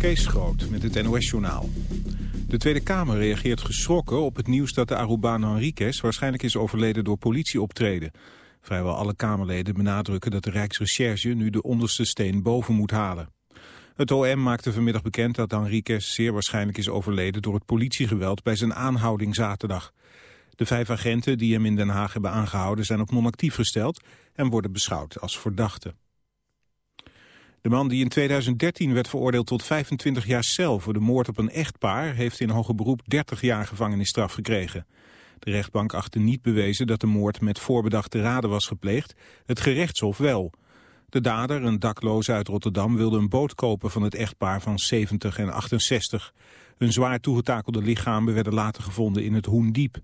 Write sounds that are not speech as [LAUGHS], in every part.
Kees Groot met het NOS-journaal. De Tweede Kamer reageert geschrokken op het nieuws dat de Arubano Enriquez waarschijnlijk is overleden door politieoptreden. Vrijwel alle Kamerleden benadrukken dat de Rijksrecherche nu de onderste steen boven moet halen. Het OM maakte vanmiddag bekend dat Enriquez zeer waarschijnlijk is overleden door het politiegeweld bij zijn aanhouding zaterdag. De vijf agenten die hem in Den Haag hebben aangehouden zijn op non-actief gesteld en worden beschouwd als verdachten. De man die in 2013 werd veroordeeld tot 25 jaar cel voor de moord op een echtpaar... heeft in hoger beroep 30 jaar gevangenisstraf gekregen. De rechtbank achtte niet bewezen dat de moord met voorbedachte raden was gepleegd. Het gerechtshof wel. De dader, een dakloze uit Rotterdam, wilde een boot kopen van het echtpaar van 70 en 68. Hun zwaar toegetakelde lichamen werden later gevonden in het Hoendiep.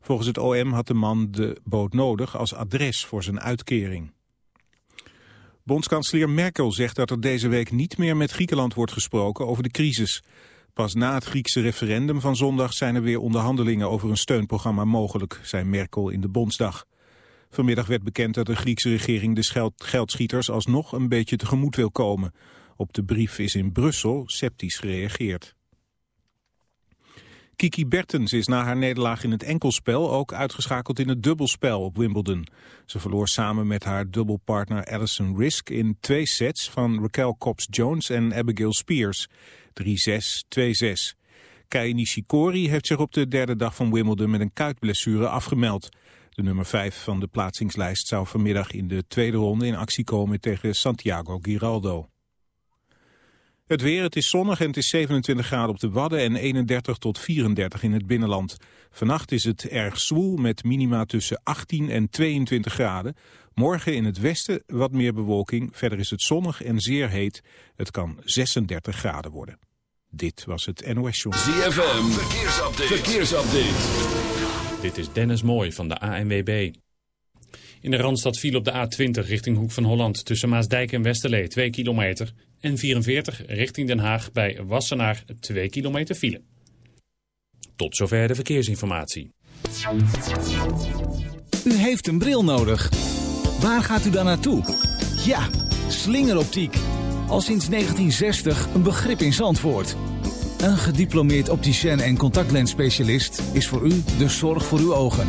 Volgens het OM had de man de boot nodig als adres voor zijn uitkering. Bondskanselier Merkel zegt dat er deze week niet meer met Griekenland wordt gesproken over de crisis. Pas na het Griekse referendum van zondag zijn er weer onderhandelingen over een steunprogramma mogelijk, zei Merkel in de Bondsdag. Vanmiddag werd bekend dat de Griekse regering de geldschieters alsnog een beetje tegemoet wil komen. Op de brief is in Brussel sceptisch gereageerd. Kiki Bertens is na haar nederlaag in het enkelspel ook uitgeschakeld in het dubbelspel op Wimbledon. Ze verloor samen met haar dubbelpartner Alison Risk in twee sets van Raquel Cops-Jones en Abigail Spears. 3-6, 2-6. Kei Nishikori heeft zich op de derde dag van Wimbledon met een kuitblessure afgemeld. De nummer 5 van de plaatsingslijst zou vanmiddag in de tweede ronde in actie komen tegen Santiago Giraldo. Het weer, het is zonnig en het is 27 graden op de Wadden en 31 tot 34 in het binnenland. Vannacht is het erg zwoel met minima tussen 18 en 22 graden. Morgen in het westen wat meer bewolking. Verder is het zonnig en zeer heet. Het kan 36 graden worden. Dit was het NOS Show. ZFM, verkeersupdate. verkeersupdate. Dit is Dennis Mooij van de ANWB. In de Randstad viel op de A20 richting Hoek van Holland tussen Maasdijk en Westerlee 2 kilometer. En 44 richting Den Haag bij Wassenaar 2 kilometer file. Tot zover de verkeersinformatie. U heeft een bril nodig. Waar gaat u dan naartoe? Ja, slingeroptiek. Al sinds 1960 een begrip in Zandvoort. Een gediplomeerd opticien en contactlensspecialist is voor u de zorg voor uw ogen.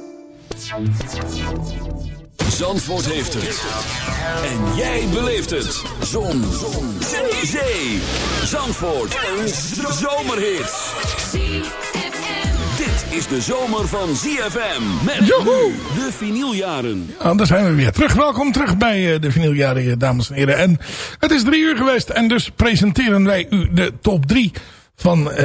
Zandvoort heeft het. En jij beleeft het. Zon. Zon. Zee. Zee. Zandvoort. Een zomerhit. Dit is de zomer van ZFM. Met Joehoe. de vinyljaren. Ja, daar zijn we weer terug. Welkom terug bij uh, de vinyljaren, dames en heren. En het is drie uur geweest en dus presenteren wij u de top drie van uh,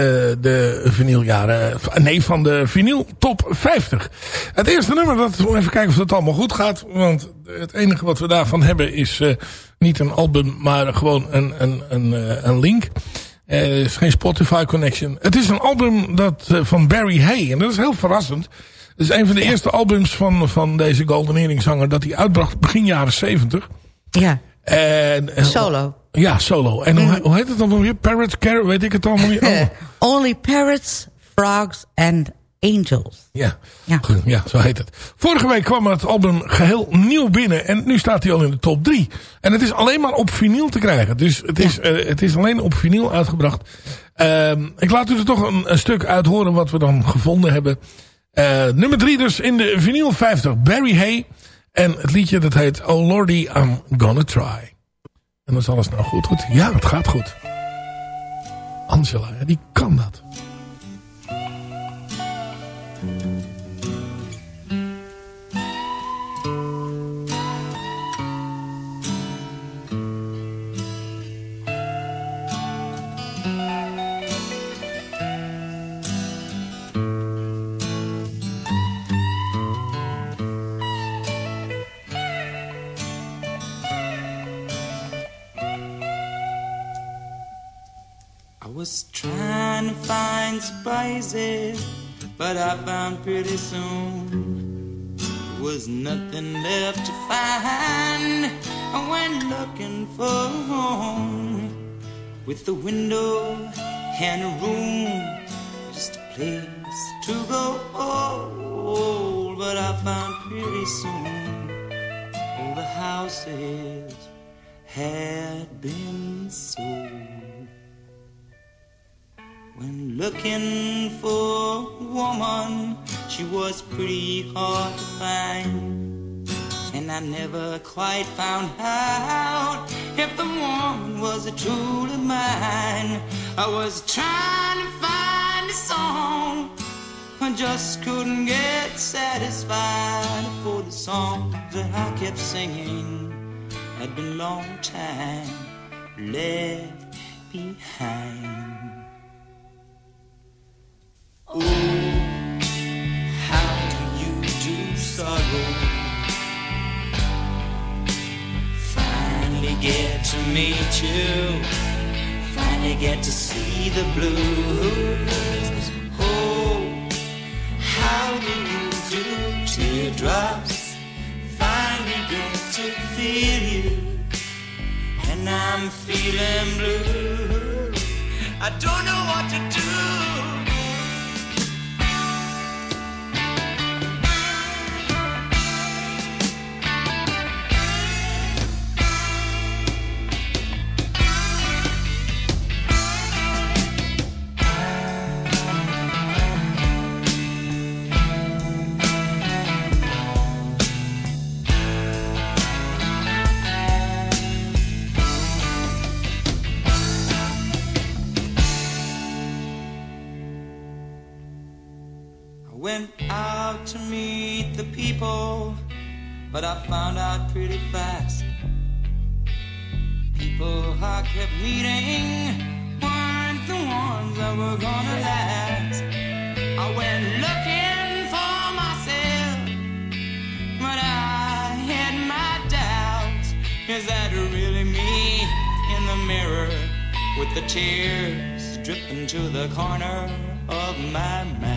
de vinyljaren, nee van de vinyl top 50. Het eerste nummer, dat, even kijken of het allemaal goed gaat, want het enige wat we daarvan hebben is uh, niet een album, maar gewoon een, een, een, een link. Het is geen Spotify connection. Het is een album dat, van Barry Hay en dat is heel verrassend. Het is een van de eerste albums van, van deze Golden Earring zanger dat hij uitbracht begin jaren 70. Ja. En, Solo. Ja, solo. En hoe, hoe heet het dan weer? Parrots, Carrot, weet ik het allemaal niet. [LAUGHS] Oh. Only Parrots, Frogs and Angels. Ja. Ja. ja, zo heet het. Vorige week kwam het album geheel nieuw binnen. En nu staat hij al in de top 3. En het is alleen maar op vinyl te krijgen. Dus het is, ja. uh, het is alleen op vinyl uitgebracht. Ehm, ik laat u er toch een, een, stuk uit horen wat we dan gevonden hebben. Uh, nummer 3 dus in de vinyl 50. Barry Hay. En het liedje dat heet Oh Lordy, I'm Gonna Try. En dan is alles nou goed. goed. Ja, het gaat goed. Angela, die kan dat. Was trying to find spices, but I found pretty soon there was nothing left to find. I went looking for a home with a window and a room, just a place to go. Oh, but I found pretty soon all the houses had been sold. When looking for a woman, she was pretty hard to find. And I never quite found out if the woman was a truly mine. I was trying to find a song, I just couldn't get satisfied. For the songs that I kept singing had been long time left behind. Oh, how do you do sorrow? Finally get to meet you. Finally get to see the blues. Oh, how do you do teardrops? Finally get to feel you. And I'm feeling blue. I don't know what to do. But I found out pretty fast. People I kept meeting weren't the ones that were gonna last. I went looking for myself, but I had my doubts. Is that really me in the mirror with the tears dripping to the corner of my mouth?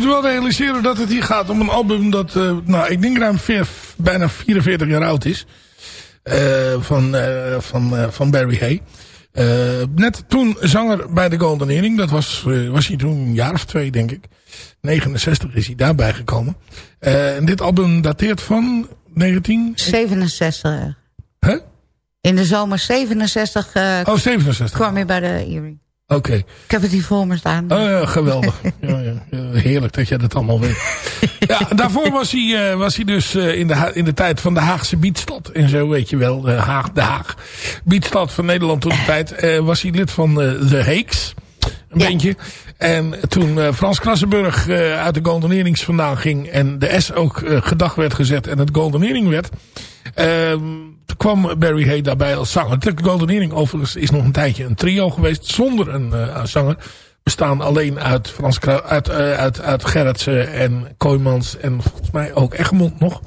Moet je wel realiseren dat het hier gaat om een album dat, uh, nou, ik denk ruim veer, bijna 44 jaar oud is. Uh, van, uh, van, van Barry Hay. net toen zanger bij de Golden Earring. Dat was, was hij toen een jaar of twee, denk ik. 69 is hij daarbij gekomen. en dit album dateert van 19... 67. Huh? In de zomer 67, oh, 67. kwam hij bij de Earring. Oké. Ik heb het hier voor me staan. Oh ja, geweldig. [LAUGHS] ja, ja, heerlijk dat jij dat allemaal weet. ja, daarvoor was hij, uh, was hij dus uh, in, de, in de tijd van de Haagse Biedstad. En zo weet je wel, de Haag, de Haag. Biedstad van Nederland toen de [LAUGHS] tijd. Uh, was hij lid van de Heeks. Een ja. bandje. En toen Frans Krassenburg uit de Golden Earrings vandaan ging. En de S ook gedag werd gezet en het Golden Earring werd. Ehm, kwam Barry Hay daarbij als zanger. De Golden Earring overigens is nog een tijdje een trio geweest zonder een zanger. Bestaan alleen uit, Frans uit, uh, uit, uit Gerritsen en Kooijmans en volgens mij ook Egmond nog.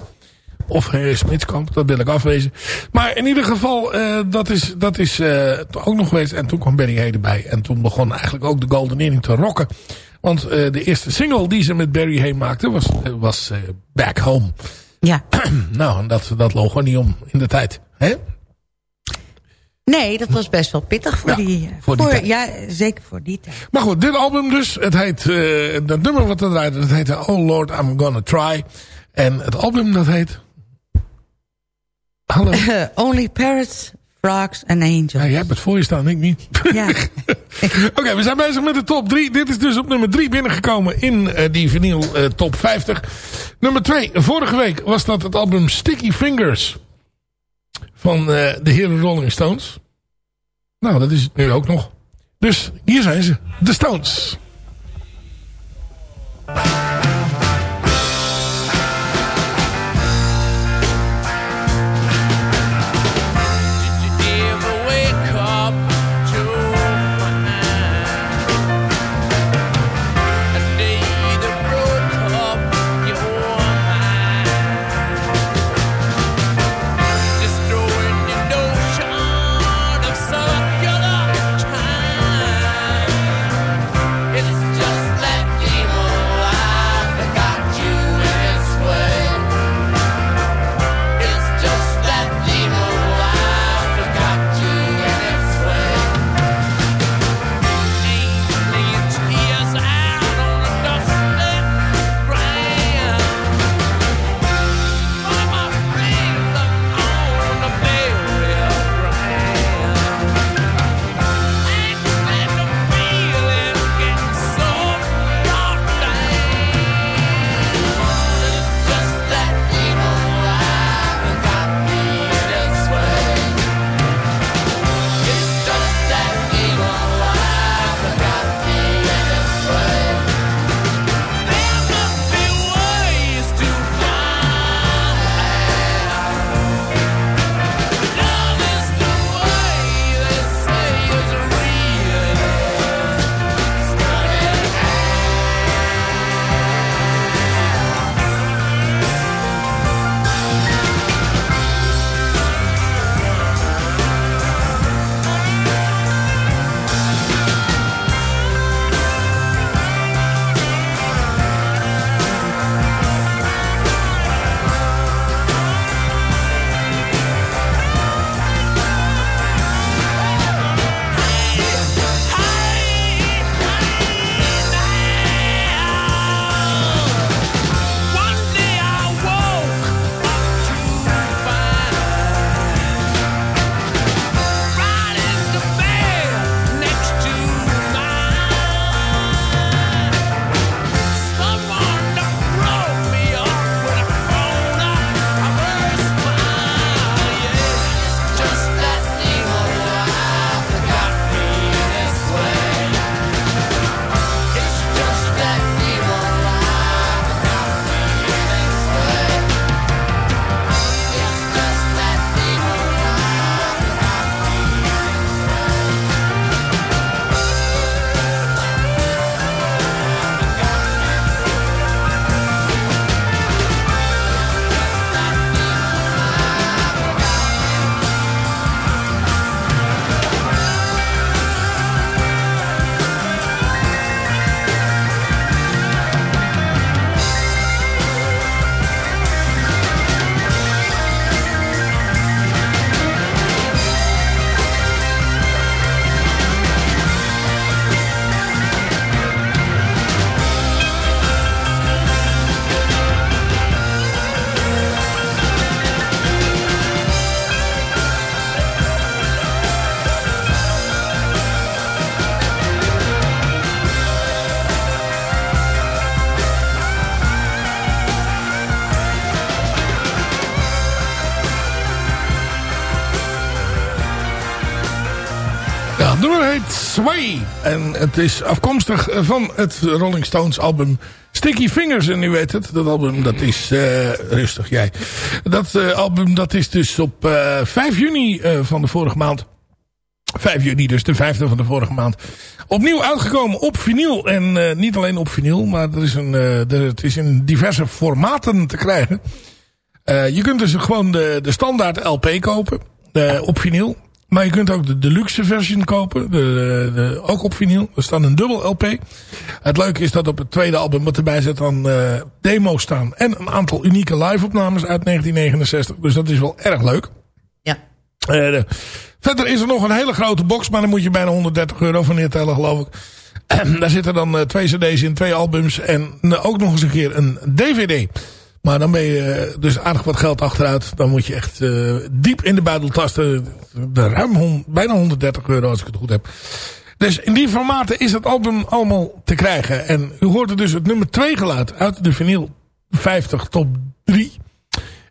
Of Harry Smitskamp, dat wil ik afwezen. Maar in ieder geval, uh, dat is, dat is ook nog geweest. En toen kwam Barry Hay erbij. En toen begon eigenlijk ook de Golden Earring te rocken. Want de eerste single die ze met Barry Hay maakte was, was Back Home. Ja. [CLEARS THROAT] nou, dat, dat loog er niet om in de tijd. Hè? Nee, dat was best wel pittig voor ja, die, voor die voor. Ja, zeker voor die tijd. Maar goed, dit album dus. Het heet, dat nummer wat er draait, dat heet Oh Lord, I'm Gonna Try. En het album dat heet... Hallo? [LAUGHS] Only Parrots, Frogs and Angels. Ja, jij hebt het voor je staan, ik niet. Ja. [LAUGHS] Oké, okay, we zijn bezig met de top 3. Dit is dus op nummer 3 binnengekomen in uh, die vinyl uh, top 50. Nummer 2, vorige week was dat het album Sticky Fingers van uh, de heren Rolling Stones. Nou, dat is het nu ook nog. Dus hier zijn ze, de Stones. Het is afkomstig van het Rolling Stones album Sticky Fingers. En u weet het, dat album dat is... Uh, rustig jij. Dat uh, album dat is dus op uh, 5 juni van de vorige maand... 5 juni, dus de vijfde van de vorige maand. Opnieuw uitgekomen op vinyl. En niet alleen op vinyl, maar er is een, er, het is in diverse formaten te krijgen. Je kunt dus gewoon de, de standaard LP kopen. op vinyl. Maar je kunt ook de deluxe versie kopen. De, de, ook op vinyl. Er staat een dubbel LP. Het leuke is dat op het tweede album wat erbij zit dan demo's staan. En een aantal unieke live opnames uit 1969. Dus dat is wel erg leuk. Ja. Verder is er nog een hele grote box, maar dan moet je bijna 130 euro van neertellen geloof ik. [CLEARS THROAT] daar zitten dan uh, twee cd's in, twee albums en uh, ook nog eens een keer een dvd. Maar dan ben je uh, dus aardig wat geld achteruit. Dan moet je echt diep in de buidel tasten. De ruim bijna 130 euro als ik het goed heb. Dus in die formaten is het album allemaal te krijgen. En u hoort er dus het nummer 2 geluid uit de vinyl 50 top 3.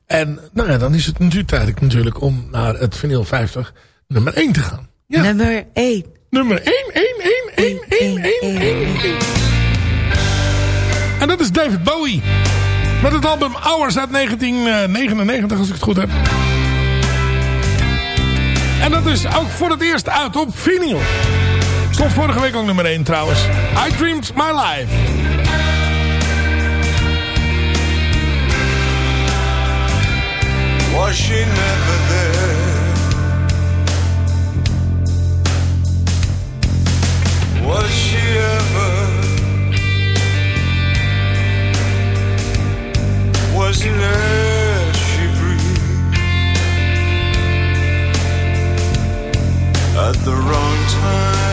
En nou ja, dan is het natuurlijk tijd natuurlijk om naar het vinyl 50 nummer 1 te gaan. Ja. Nummer 1. Nummer 1, 1, 1, 1, 1, 1, 1, 1. En dat is David Bowie. Met het album Hours uit 1999, als ik het goed heb. En dat is ook voor het eerst uit op vinyl. Stond vorige week ook nummer 1 trouwens. I Dreamed My Life. Was she never there? Was she ever? imaginaire, je sais. At the wrong time.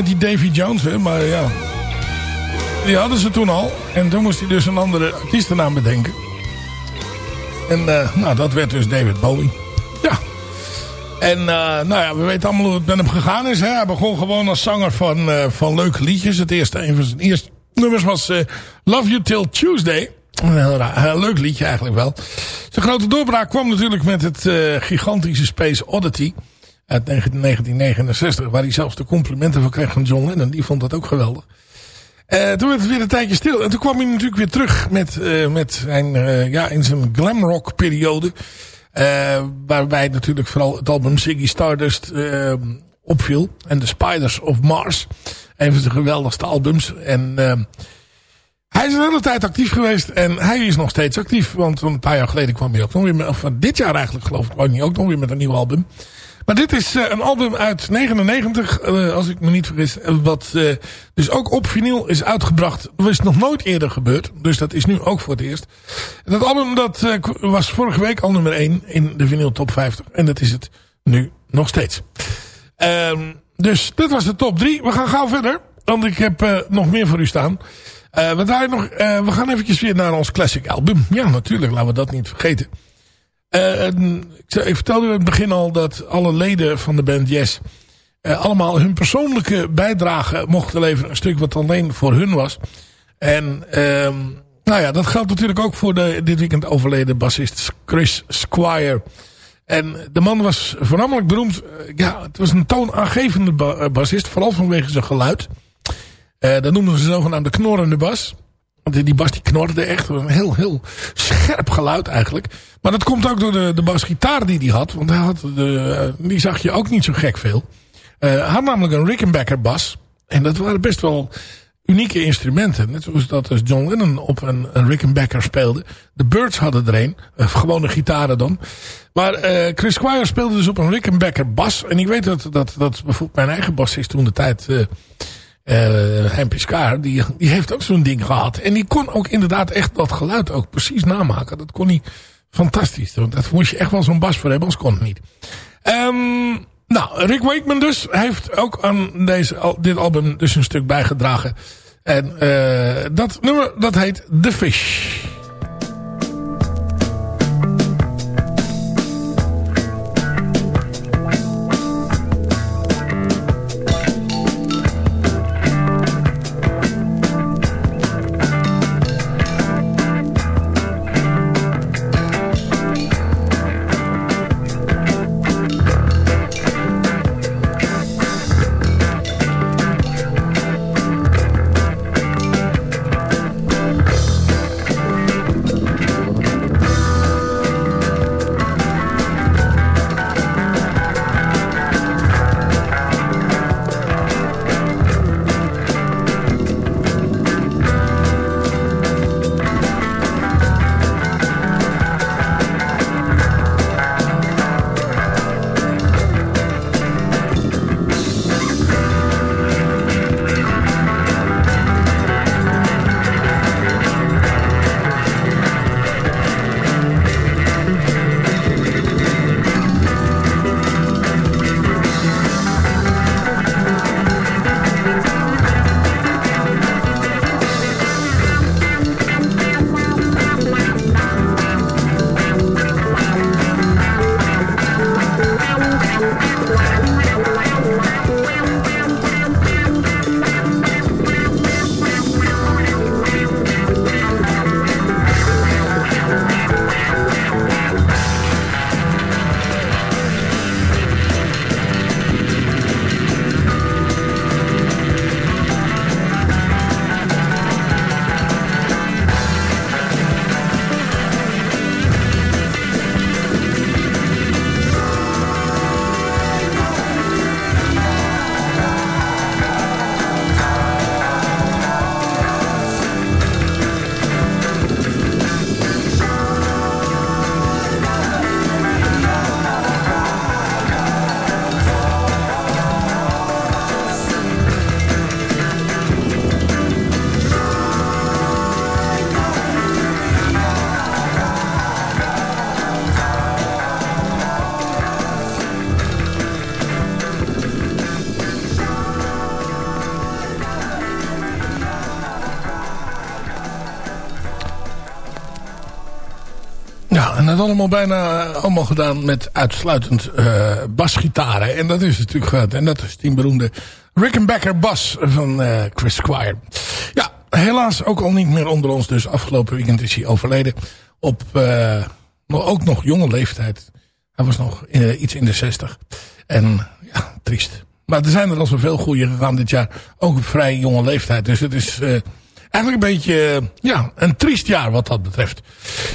Heet hij Davy Jones, hè, maar ja. Die hadden ze toen al. En toen moest hij dus een andere artiestennaam bedenken. En eh, nou, dat werd dus David Bowie. Ja. En eh, nou ja, we weten allemaal hoe het met hem gegaan is. Hè. Hij begon gewoon als zanger van, eh, van leuke liedjes. Het eerste, een van zijn eerste nummers was eh, Love You Till Tuesday. Een heel, leuk liedje eigenlijk wel. Zijn grote doorbraak kwam natuurlijk met het eh, gigantische Space Oddity. Uit 19- 1969. Waar hij zelfs de complimenten van kreeg van John Lennon. Die vond dat ook geweldig. Eh, toen werd het weer een tijdje stil. En toen kwam hij natuurlijk weer terug met, eh, met zijn, eh, ja, in zijn glamrock periode. Waarbij natuurlijk vooral het album Ziggy Stardust opviel. En The Spiders of Mars. Een van zijn geweldigste albums. En hij is een hele tijd actief geweest. En hij is nog steeds actief. Want een paar jaar geleden kwam hij ook nog weer met, of dit jaar eigenlijk geloof ik, kwam hij ook nog weer met een nieuw album. Maar dit is uh, een album uit 99, uh, als ik me niet vergis. Wat uh, dus ook op vinyl is uitgebracht. Dat is nog nooit eerder gebeurd. Dus dat is nu ook voor het eerst. Dat album dat was vorige week al nummer 1 in de vinyl top 50. En dat is het nu nog steeds. Um, dus dit was de top 3. We gaan gauw verder. Want ik heb nog meer voor u staan. we, draaien nog, we gaan eventjes weer naar ons classic album. Ja, natuurlijk. Laten we dat niet vergeten. Uh, ik, vertelde u in het begin al dat alle leden van de band Yes... Uh, allemaal hun persoonlijke bijdrage mochten leveren. Een stuk wat alleen voor hun was. En uh, nou ja, dat geldt natuurlijk ook voor de dit weekend overleden bassist Chris Squire. En de man was voornamelijk beroemd. Uh, ja, het was een toonaangevende ba bassist. Vooral vanwege zijn geluid. dat noemden ze zogenaamde knorrende bas. Want die bas die knorde echt. Een heel, heel scherp geluid eigenlijk. Maar dat komt ook door de, de basgitaar die hij had. Want hij had de, die zag je ook niet zo gek veel. Uh, hij had namelijk een Rickenbacker bas. En dat waren best wel unieke instrumenten. Net zoals dat als John Lennon op een, Rickenbacker speelde. De Birds hadden er een. Uh, gewone gitaren dan. Maar Chris Squire speelde dus op een Rickenbacker bas. En ik weet dat, dat, dat bijvoorbeeld mijn eigen bassist toen de tijd... Uh, Hein Piscaar, die, die heeft ook zo'n ding gehad. En die kon ook inderdaad echt dat geluid ook precies namaken. Dat kon hij fantastisch. Dat moest je echt wel zo'n bas voor hebben, anders kon het niet. Um, nou, Rick Wakeman dus heeft ook aan deze, dit album dus een stuk bijgedragen. En uh, dat nummer, dat heet The Fish. Allemaal bijna allemaal gedaan met uitsluitend uh, basgitaren. En dat is natuurlijk wat. En dat is die beroemde Rickenbacker bas van uh, Chris Squire. Ja, helaas ook al niet meer onder ons. Dus afgelopen weekend is hij overleden. Op uh, ook nog jonge leeftijd. Hij was nog iets in de zestig. En ja, triest. Maar er zijn er al zoveel goede gegaan dit jaar. Ook op vrij jonge leeftijd. Dus het is eigenlijk een beetje ja, een triest jaar wat dat betreft.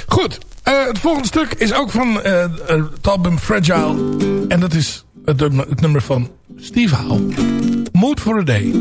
Goed, uh, het volgende stuk is ook van uh, het album Fragile. En dat is het, het nummer van Steve Howe. Mood for a Day.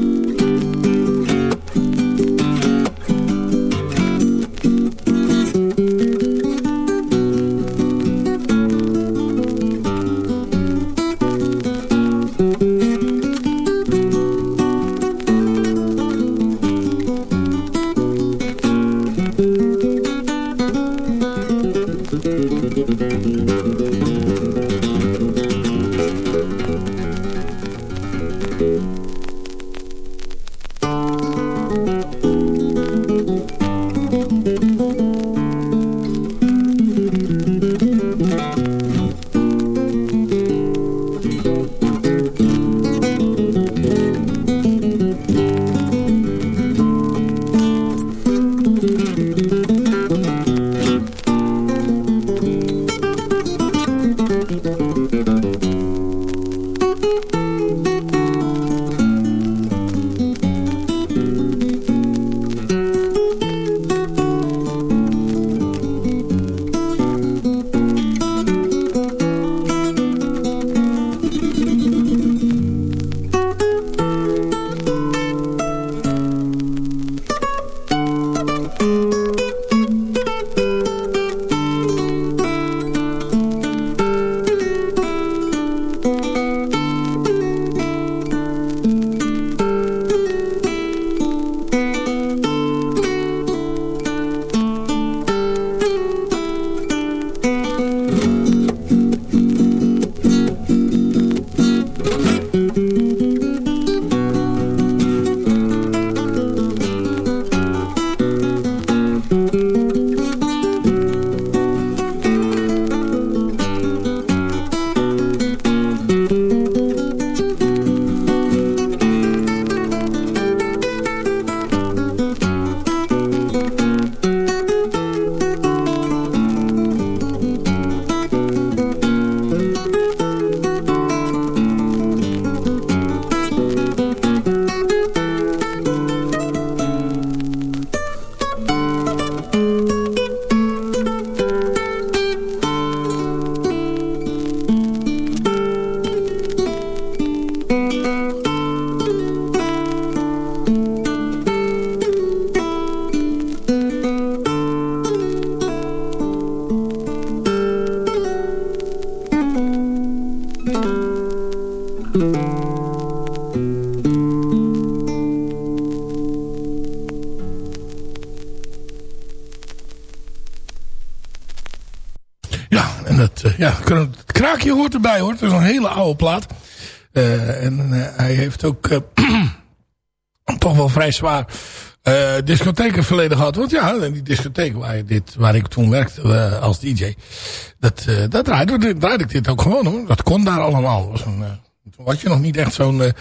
Kraakje hoort erbij hoor. Het is een hele oude plaat. Uh, en uh, hij heeft ook uh, [CLEARS THROAT] toch wel vrij zwaar discotheken verleden gehad. Want ja, die discotheek waar, dit, waar ik toen werkte als DJ. Dat, dat draaide, draaide ik dit ook gewoon hoor. Dat kon daar allemaal. Was een, toen was je nog niet echt zo'n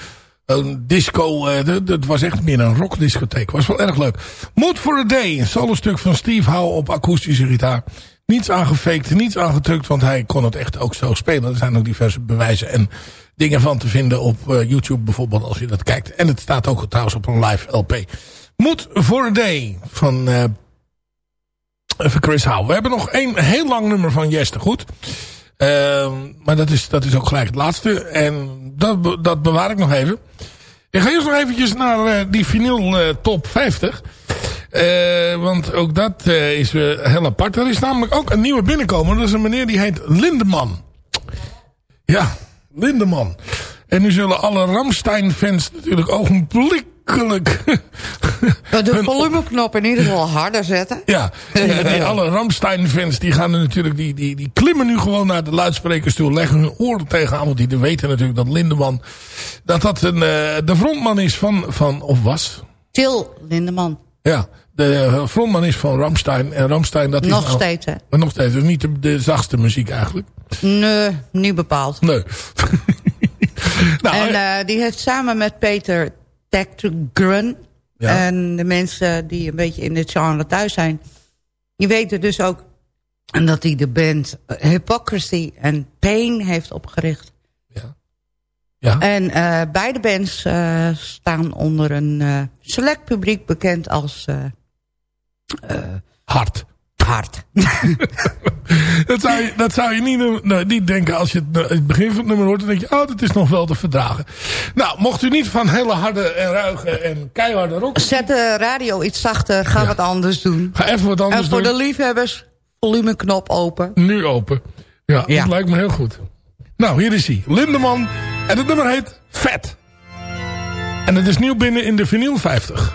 disco. dat was echt meer een rockdiscotheek. Was wel erg leuk. Mood for a Day. Een solo stuk van Steve Howe op akoestische gitaar. Niets aangefaked, niets aangetrukt, want hij kon het echt ook zo spelen. Er zijn ook diverse bewijzen en dingen van te vinden op uh, YouTube bijvoorbeeld als je dat kijkt. En het staat ook trouwens op een live LP. Mood for a Day van uh, Chris Howe. We hebben nog een heel lang nummer van Jester, goed. Uh, maar dat is, dat is ook gelijk het laatste. En dat, dat bewaar ik nog even. Ik ga eerst nog eventjes naar uh, die vinyl top 50. Uh, want ook dat uh, is uh, heel apart. Er is namelijk ook een nieuwe binnenkomer. Dat is een meneer die heet Lindeman. Ja, Lindeman. En nu zullen alle Ramstein-fans natuurlijk ogenblikkelijk... [LAUGHS] De volumeknop in ieder geval harder zetten. Ja, die, alle Ramstein-fans die gaan er natuurlijk... Die, die, die klimmen nu gewoon naar de luidsprekers toe. Leggen hun oren tegenaan. Want die weten natuurlijk dat Lindeman... Dat dat een, de frontman is van, van... Of was... Til Lindeman. Ja, de frontman is van Ramstein. En Ramstein dat is Nog nou- steeds, hè? Maar nog steeds. Dus niet de, de zachtste muziek eigenlijk. Nee, niet bepaald. Nee. [LAUGHS] nou, en eh, eh, die heeft samen met Peter Tactgren... Ja. en de mensen die een beetje in dit genre thuis zijn... die weten dus ook dat hij de band Hypocrisy en Pain heeft opgericht. ja. En eh, beide bands eh, staan onder een eh, select publiek bekend als... eh, hard. hard. [LAUGHS] Dat zou je, dat zou je niet, doen- nou, niet denken als je het, het begin van het nummer hoort. Dan denk je, oh, dat is nog wel te verdragen. Nou, mocht u niet van hele harde en ruige en keiharde rock... Zet de radio iets zachter, ga wat anders doen. Ga even wat anders en voor doen. de liefhebbers, volumeknop open. Nu open. Ja, Ja. dat lijkt me heel goed. Nou, hier is hij. Lindeman. En het nummer heet Vet. En het is nieuw binnen in de vinyl 50.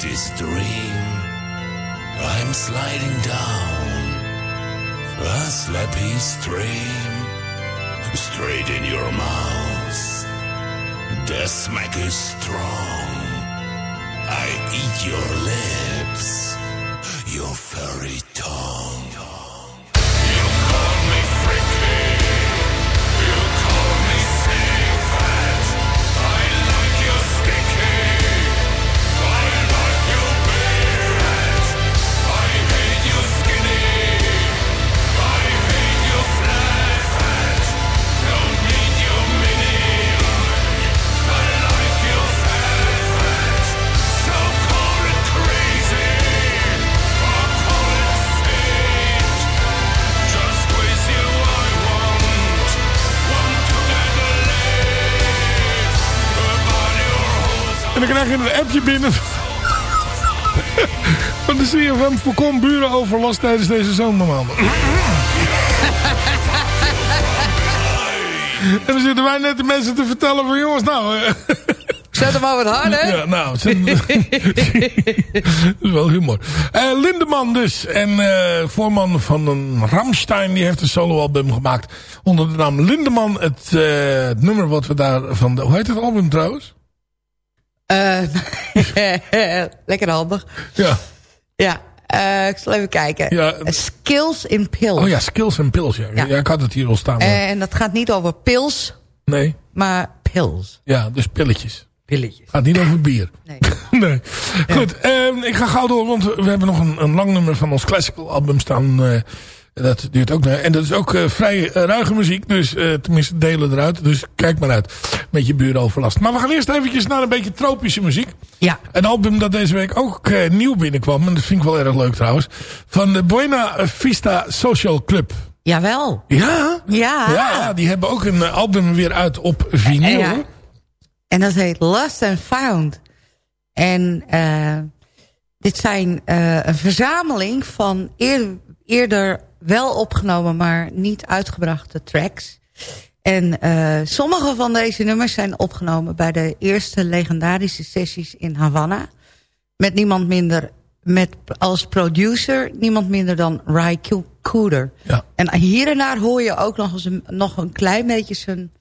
This dream. I'm sliding down a slappy stream straight in your mouth. The smack is strong. I eat your lips, your furry tongue. En dan krijg je een appje binnen. Van de CFM voorkom burenoverlast tijdens deze zomermaanden. En dan zitten wij net de mensen te vertellen van jongens, nou... Zet hem maar wat harder. ja, nou, zet- [LAUGHS] dat is wel humor. Eh, Lindeman dus. En eh, voorman van een Ramstein, die heeft een soloalbum gemaakt. Onder de naam Lindeman. Het, eh, het nummer wat we daar van... De, hoe heet het album trouwens? Eh, [LAUGHS] lekker handig. Ja. Ja, eh, ik zal even kijken. Ja. Eh, Skills in Pills. Oh ja, Skills and Pills. Ja. Ja. Ja. ik had het hier al staan. maar- En dat gaat niet over pils, nee. maar pills. Ja, dus pilletjes. Pilletjes. Gaat niet over bier. Nee. [LAUGHS] nee. Goed, ehm, ik ga gauw door, want we hebben nog een, een lang nummer van ons classical album staan. Dat duurt ook. En dat is ook eh, vrij eh, ruige muziek, dus eh, tenminste delen eruit. Dus kijk maar uit met je buuroverlast. Maar we gaan eerst eventjes naar een beetje tropische muziek. Ja. Een album dat deze week ook nieuw binnenkwam. En dat vind ik wel erg leuk trouwens. Van de Buena Vista Social Club. Jawel. Ja, Ja. ja, die hebben ook een album weer uit op vinyl. Ja. En dat heet Lost and Found. En dit zijn een verzameling van eer- eerder wel opgenomen, maar niet uitgebrachte tracks. En eh, sommige van deze nummers zijn opgenomen bij de eerste legendarische sessies in Havana. Met niemand minder, met als producer, niemand minder dan Ry Cooder. Ja. En hier en daar hoor je ook nog, eens een, nog een klein beetje zijn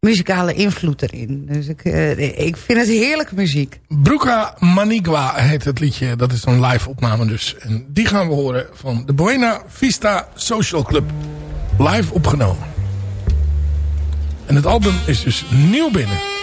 muzikale invloed erin. Dus ik, eh, ik vind het heerlijke muziek. Bruca Manigua heet het liedje. Dat is een live opname dus. En die gaan we horen van de Buena Vista Social Club. Live opgenomen. En het album is dus nieuw binnen.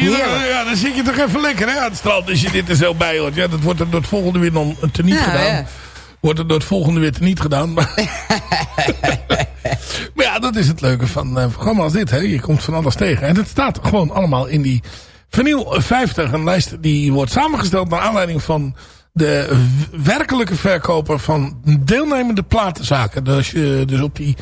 Zie je dan, ja, dan zit je toch even lekker, hè? Aan het strand, als je dit er zo bij hoort. Ja, dat wordt er door het volgende weer dan teniet Ja, gedaan. ja. Wordt er door het volgende weer niet gedaan. Maar, [LAUGHS] maar ja, dat is het leuke van eh programma als dit, hè? Je komt van alles tegen. En het staat gewoon allemaal in die Vinyl 50. Een lijst die wordt samengesteld naar aanleiding van de werkelijke verkoper van deelnemende platenzaken. Dus je dus op die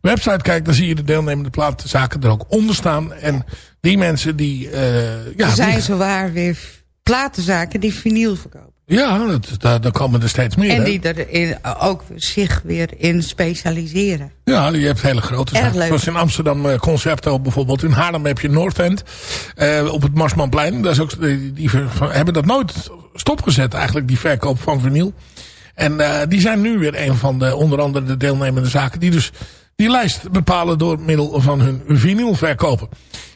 website kijkt, dan zie je de deelnemende platenzaken er ook onder staan. En die mensen die... eh ja, er zijn die- zowaar weer platenzaken die vinyl verkopen. ja dat, daar, daar komen er steeds meer. En hè? die er in, ook zich weer in specialiseren. Ja, je hebt hele grote Erg zaken. leuk. Zoals in Amsterdam eh, Concerto bijvoorbeeld. In Haarlem heb je North End. eh, op het Marsmanplein. Dat is ook, die, hebben dat nooit stopgezet eigenlijk, die verkoop van vinyl. En die zijn nu weer een van de, onder andere de deelnemende zaken. Die dus die lijst bepalen door middel van hun vinyl verkopen.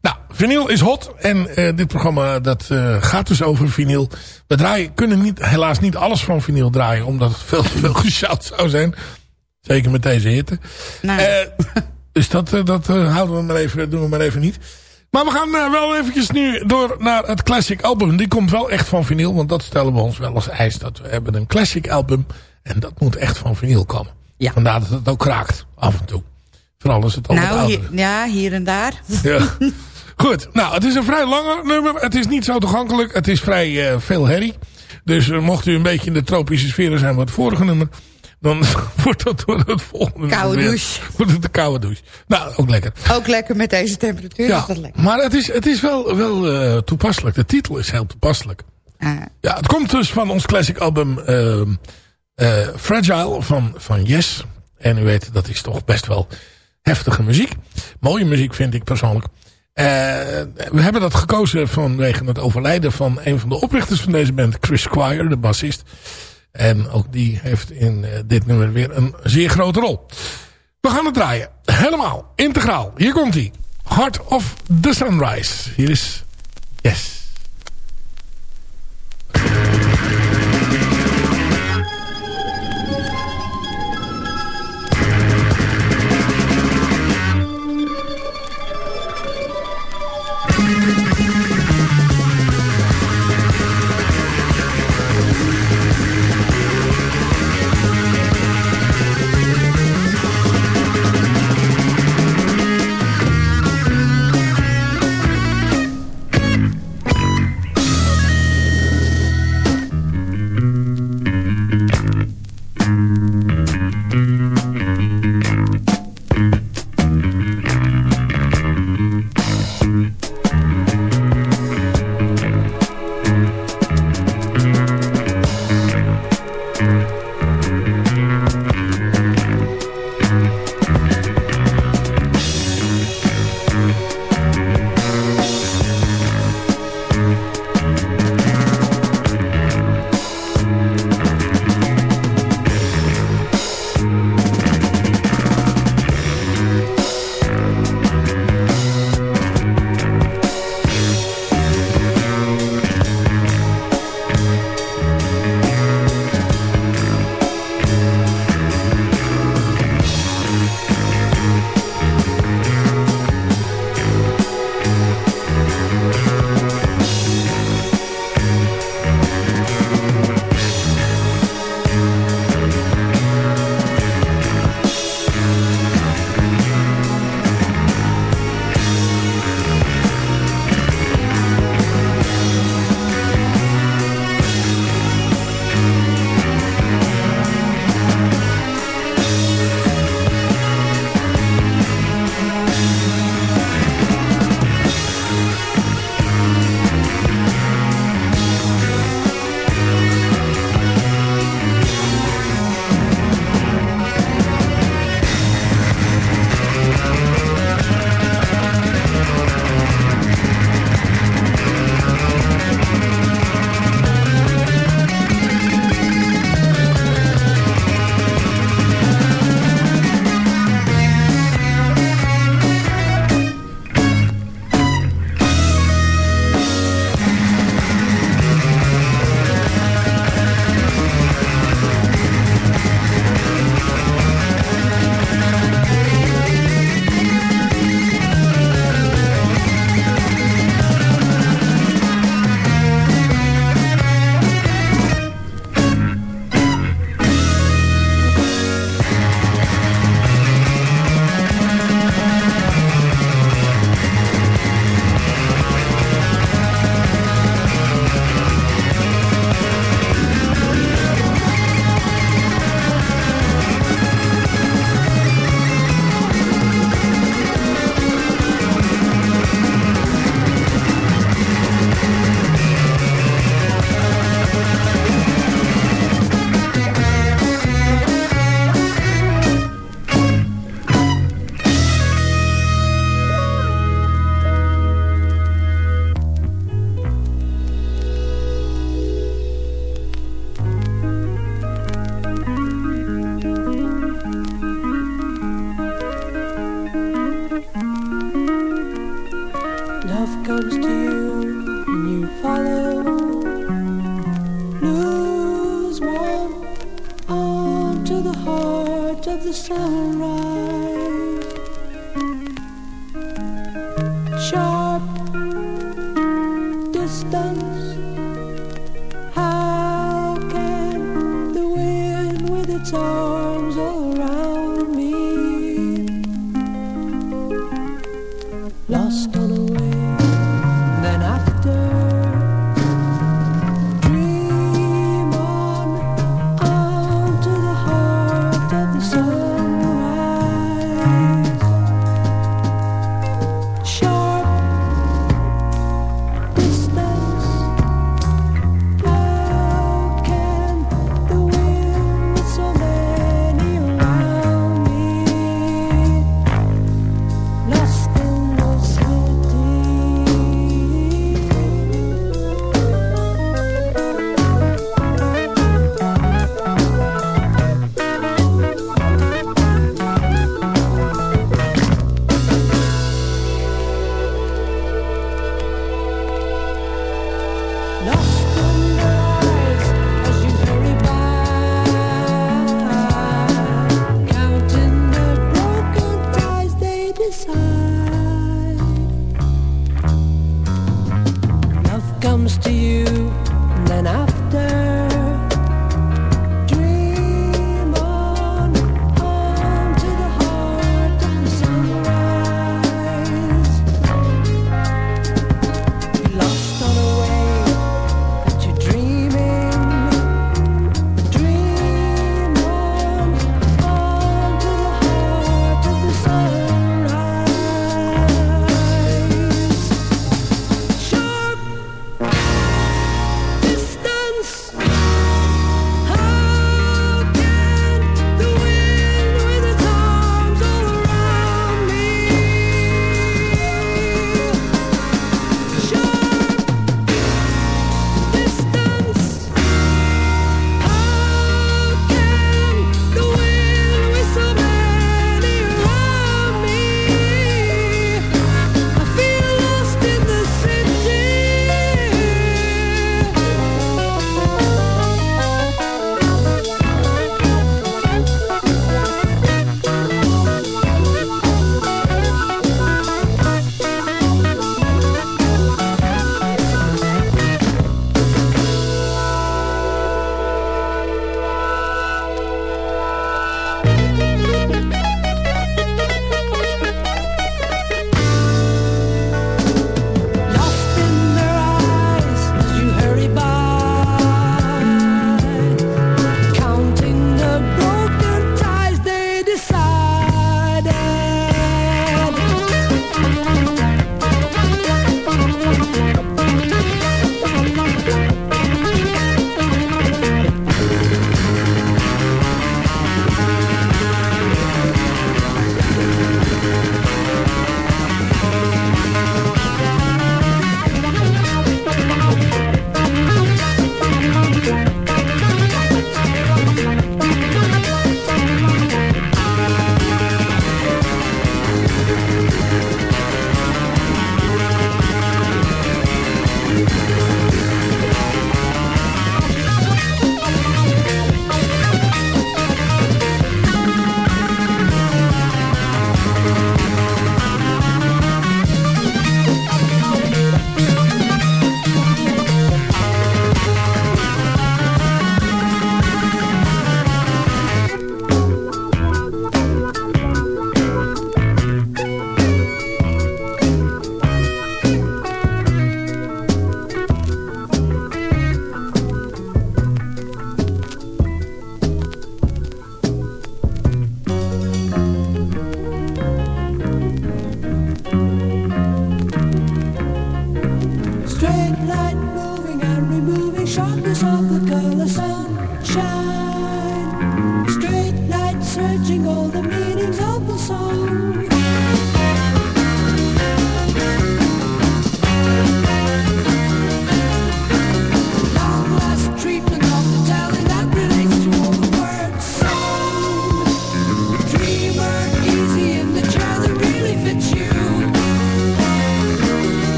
Nou, vinyl is hot. En eh, dit programma dat eh, gaat dus over vinyl. We draaien, kunnen niet, helaas niet alles van vinyl draaien. Omdat het veel te veel [LAUGHS] geshout zou zijn. Zeker met deze hitte. Nou, dus dat, dat houden we maar even, doen we maar even niet. Maar we gaan wel eventjes nu door naar het classic album. Die komt wel echt van vinyl. Want dat stellen we ons wel als eis. Dat we hebben een classic album. En dat moet echt van vinyl komen. Ja. Vandaar dat het ook kraakt. Af en toe. Vooral als het al nou, hier, ja, hier en daar. ja. [LAUGHS] Goed, nou, het is een vrij lange nummer. Het is niet zo toegankelijk. Het is vrij eh, veel herrie. Dus eh, mocht u een beetje in de tropische sferen zijn van het vorige nummer... dan [LAUGHS] wordt dat door het volgende Koude nummer weer- douche. Wordt het een koude douche. Nou, ook lekker. Ook lekker met deze temperatuur Ja, is dat lekker. maar het is, het is wel, wel eh, toepasselijk. De titel is heel toepasselijk. Ah, Ja, het komt dus van ons classic album ehm, eh, Fragile van, van Yes. En u weet, dat is toch best wel heftige muziek. Mooie muziek vind ik persoonlijk. Eh, we hebben dat gekozen vanwege het overlijden van een van de oprichters van deze band, Chris Squire, de bassist. En ook die heeft in eh, dit nummer weer een zeer grote rol. We gaan het draaien. Helemaal, integraal. Hier komt hij. Heart of the Sunrise. Hier is Yes.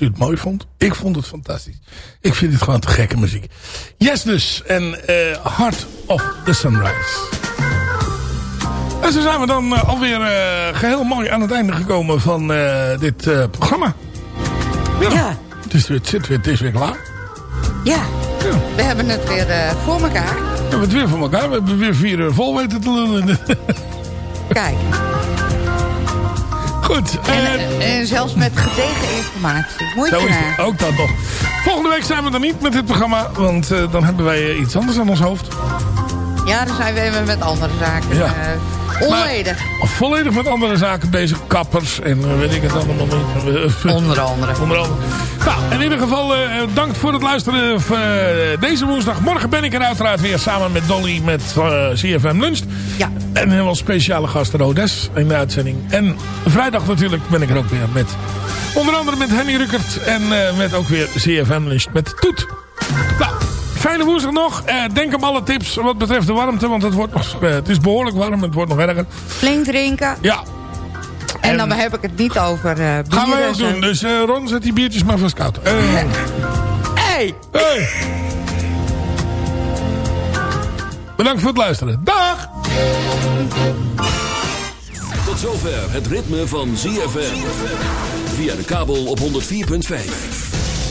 U het mooi vond. Ik vond het fantastisch. Ik vind het gewoon te gekke muziek. Yes dus. En eh, Heart of the Sunrise. En zo zijn we dan eh, alweer eh, geheel mooi aan het einde gekomen van dit programma. Ja. Ja. Het, is weer, het, zit weer, het is weer klaar. Ja, Ja. we hebben het weer voor elkaar. We hebben het weer voor elkaar. We hebben weer vier uur vol weten te lullen. [LAUGHS] Kijk, Goed. en, eh, en zelfs met gedegen informatie. Moet Zo je is het. Ook dat nog. Volgende week zijn we er niet met dit programma. Want eh, dan hebben wij eh, iets anders aan ons hoofd. Ja, dan zijn we even met andere zaken. Ja. Onledig. Volledig met andere zaken bezig. Kappers en eh, weet ik het allemaal niet. Eh, Onder andere. Onder andere. Nou, in ieder geval eh dank voor het luisteren deze woensdag. Morgen ben ik er uiteraard weer samen met Dolly met eh, CFM Lunch. Ja. En helemaal speciale gast Rodes in de uitzending. En vrijdag natuurlijk ben ik er ook weer met onder andere met Henny Ruckert. En met ook weer CFM Lunch met Toet. Nou, fijne woensdag nog. Eh, denk aan alle tips wat betreft de warmte. Want het, wordt nog, eh, het is behoorlijk warm. Het wordt nog erger. Flink drinken. Ja, En, En- dan heb ik het niet over eh bier gaan wij ook doen. Dus eh, Ron, zet die biertjes maar vast koud. Eh, Hey! hey. Bedankt voor het luisteren. Dag! Tot zover het ritme van ZFM. Via de kabel op 104.5.